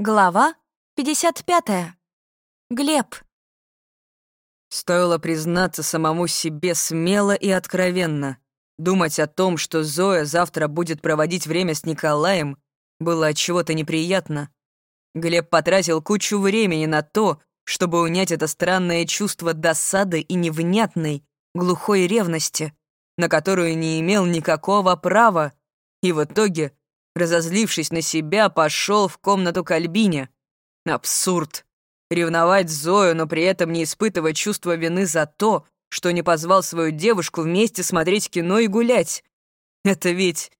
Глава 55. Глеб. Стоило признаться самому себе смело и откровенно. Думать о том, что Зоя завтра будет проводить время с Николаем, было от чего-то неприятно. Глеб потратил кучу времени на то, чтобы унять это странное чувство досады и невнятной, глухой ревности, на которую не имел никакого права, и в итоге разозлившись на себя, пошел в комнату к Альбине. Абсурд. Ревновать Зою, но при этом не испытывать чувство вины за то, что не позвал свою девушку вместе смотреть кино и гулять. Это ведь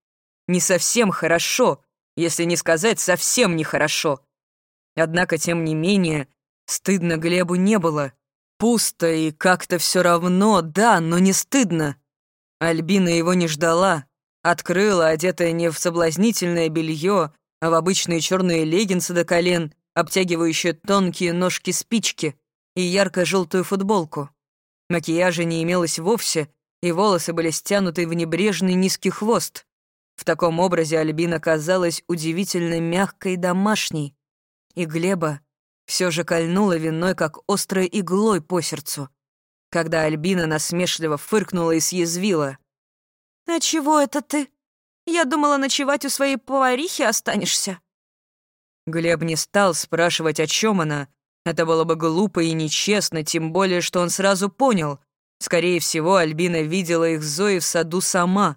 не совсем хорошо, если не сказать совсем нехорошо. Однако, тем не менее, стыдно Глебу не было. Пусто и как-то все равно, да, но не стыдно. Альбина его не ждала, Открыла, одетая не в соблазнительное белье, а в обычные черные леггинсы до колен, обтягивающие тонкие ножки-спички и ярко-желтую футболку. Макияжа не имелось вовсе, и волосы были стянуты в небрежный низкий хвост. В таком образе Альбина казалась удивительно мягкой домашней. И Глеба все же кольнула виной, как острой иглой по сердцу, когда Альбина насмешливо фыркнула и съязвила. «А чего это ты? Я думала, ночевать у своей поварихи останешься». Глеб не стал спрашивать, о чем она. Это было бы глупо и нечестно, тем более, что он сразу понял. Скорее всего, Альбина видела их Зоей в саду сама.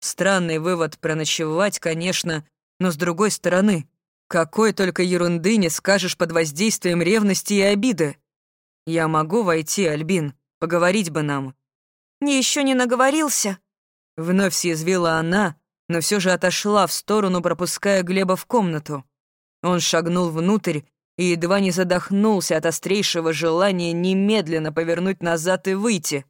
Странный вывод про ночевать, конечно, но с другой стороны, какой только ерунды не скажешь под воздействием ревности и обиды. «Я могу войти, Альбин, поговорить бы нам». «Еще не наговорился?» Вновь съязвила она, но все же отошла в сторону, пропуская Глеба в комнату. Он шагнул внутрь и едва не задохнулся от острейшего желания немедленно повернуть назад и выйти.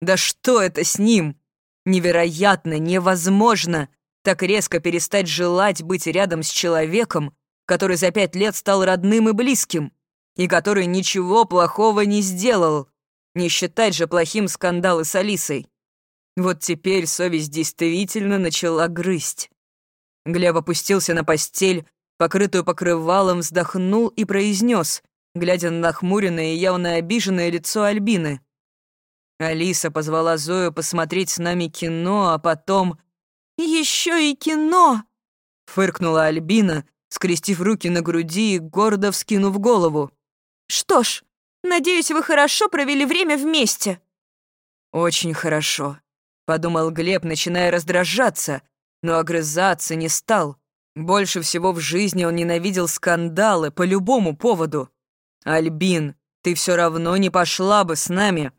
Да что это с ним? Невероятно, невозможно так резко перестать желать быть рядом с человеком, который за пять лет стал родным и близким, и который ничего плохого не сделал. Не считать же плохим скандалы с Алисой. Вот теперь совесть действительно начала грызть. Глеб опустился на постель, покрытую покрывалом, вздохнул и произнес, глядя на нахмуренное и явно обиженное лицо Альбины. Алиса позвала Зою посмотреть с нами кино, а потом... «Еще и кино!» — фыркнула Альбина, скрестив руки на груди и гордо вскинув голову. «Что ж, надеюсь, вы хорошо провели время вместе». «Очень хорошо», — подумал Глеб, начиная раздражаться, но огрызаться не стал. Больше всего в жизни он ненавидел скандалы по любому поводу. «Альбин, ты все равно не пошла бы с нами».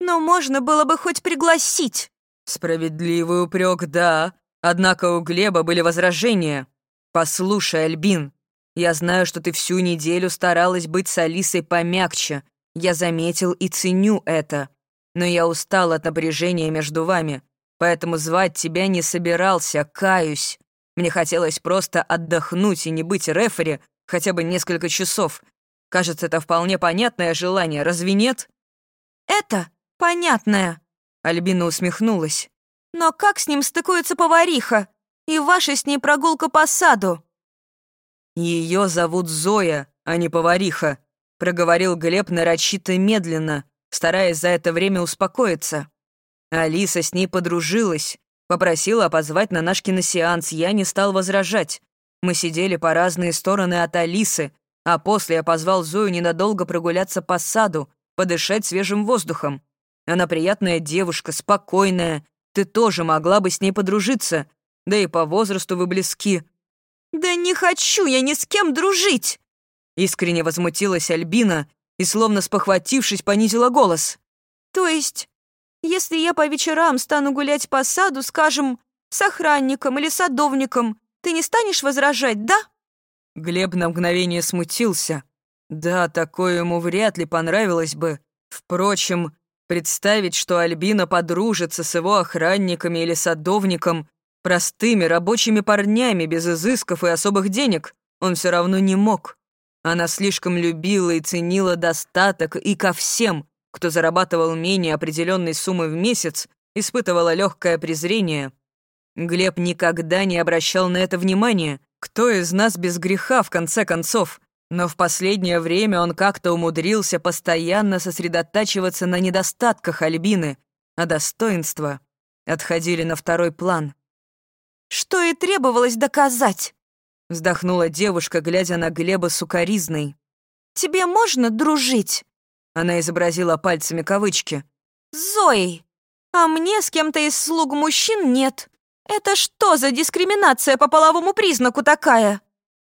«Но можно было бы хоть пригласить». Справедливый упрек, да. Однако у Глеба были возражения. «Послушай, Альбин, я знаю, что ты всю неделю старалась быть с Алисой помягче. Я заметил и ценю это но я устал от напряжения между вами, поэтому звать тебя не собирался, каюсь. Мне хотелось просто отдохнуть и не быть рефери хотя бы несколько часов. Кажется, это вполне понятное желание, разве нет?» «Это понятное», — Альбина усмехнулась. «Но как с ним стыкуется повариха? И ваша с ней прогулка по саду?» Ее зовут Зоя, а не повариха», — проговорил Глеб нарочито медленно, стараясь за это время успокоиться. Алиса с ней подружилась, попросила позвать на наш киносеанс, я не стал возражать. Мы сидели по разные стороны от Алисы, а после я позвал Зою ненадолго прогуляться по саду, подышать свежим воздухом. Она приятная девушка, спокойная. Ты тоже могла бы с ней подружиться. Да и по возрасту вы близки». «Да не хочу я ни с кем дружить!» Искренне возмутилась Альбина и, словно спохватившись, понизила голос. «То есть, если я по вечерам стану гулять по саду, скажем, с охранником или садовником, ты не станешь возражать, да?» Глеб на мгновение смутился. Да, такое ему вряд ли понравилось бы. Впрочем, представить, что Альбина подружится с его охранниками или садовником, простыми рабочими парнями без изысков и особых денег, он все равно не мог. Она слишком любила и ценила достаток и ко всем, кто зарабатывал менее определенной суммы в месяц, испытывала легкое презрение. Глеб никогда не обращал на это внимания, Кто из нас без греха, в конце концов? Но в последнее время он как-то умудрился постоянно сосредотачиваться на недостатках Альбины, а достоинства отходили на второй план. «Что и требовалось доказать», — вздохнула девушка, глядя на Глеба сукоризной. «Тебе можно дружить?» Она изобразила пальцами кавычки. «Зоей, а мне с кем-то из слуг мужчин нет. Это что за дискриминация по половому признаку такая?»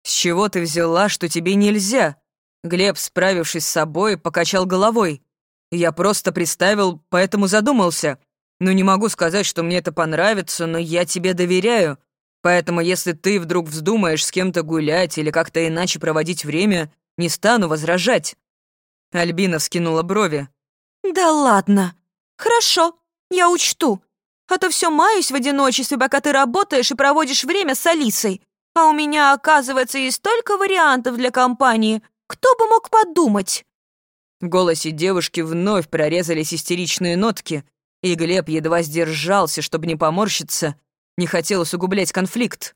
«С чего ты взяла, что тебе нельзя?» Глеб, справившись с собой, покачал головой. «Я просто представил, поэтому задумался. Ну, не могу сказать, что мне это понравится, но я тебе доверяю. Поэтому, если ты вдруг вздумаешь с кем-то гулять или как-то иначе проводить время, не стану возражать». Альбина вскинула брови. «Да ладно. Хорошо, я учту. А то все маюсь в одиночестве, пока ты работаешь и проводишь время с Алисой. А у меня, оказывается, есть столько вариантов для компании. Кто бы мог подумать?» В голосе девушки вновь прорезались истеричные нотки, и Глеб едва сдержался, чтобы не поморщиться, не хотел усугублять конфликт.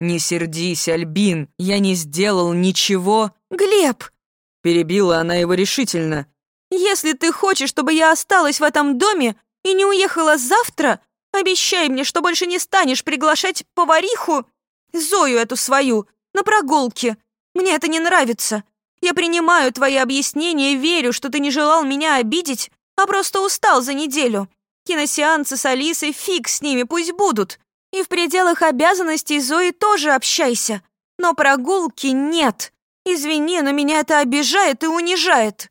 «Не сердись, Альбин, я не сделал ничего...» «Глеб!» — перебила она его решительно. «Если ты хочешь, чтобы я осталась в этом доме и не уехала завтра, обещай мне, что больше не станешь приглашать повариху Зою эту свою, на прогулке. Мне это не нравится. Я принимаю твои объяснения и верю, что ты не желал меня обидеть, а просто устал за неделю. Киносеансы с Алисой фиг с ними, пусть будут. И в пределах обязанностей Зои тоже общайся. Но прогулки нет. Извини, но меня это обижает и унижает».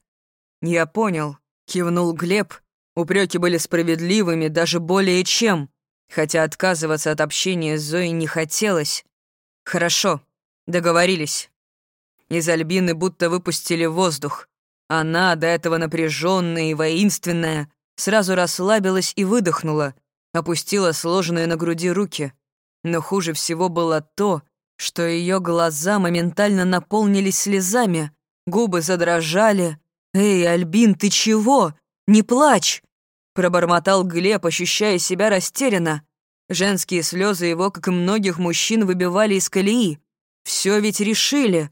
«Я понял», — кивнул Глеб. Упреки были справедливыми даже более чем, хотя отказываться от общения с Зоей не хотелось. «Хорошо, договорились». Из Альбины будто выпустили воздух. Она, до этого напряженная и воинственная, сразу расслабилась и выдохнула, опустила сложенные на груди руки. Но хуже всего было то, что ее глаза моментально наполнились слезами, губы задрожали. «Эй, Альбин, ты чего? Не плачь!» Пробормотал Глеб, ощущая себя растерянно. Женские слезы его, как и многих мужчин, выбивали из колеи. Все ведь решили.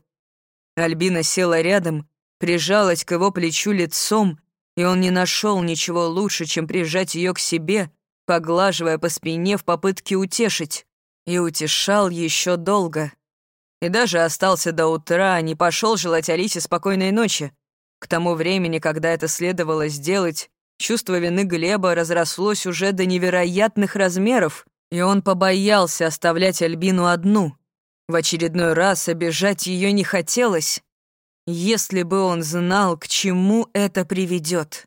Альбина села рядом, прижалась к его плечу лицом, и он не нашел ничего лучше, чем прижать ее к себе, поглаживая по спине в попытке утешить. И утешал еще долго. И даже остался до утра, не пошел желать Алисе спокойной ночи. К тому времени, когда это следовало сделать, чувство вины Глеба разрослось уже до невероятных размеров, и он побоялся оставлять Альбину одну. В очередной раз обижать ее не хотелось, если бы он знал, к чему это приведет.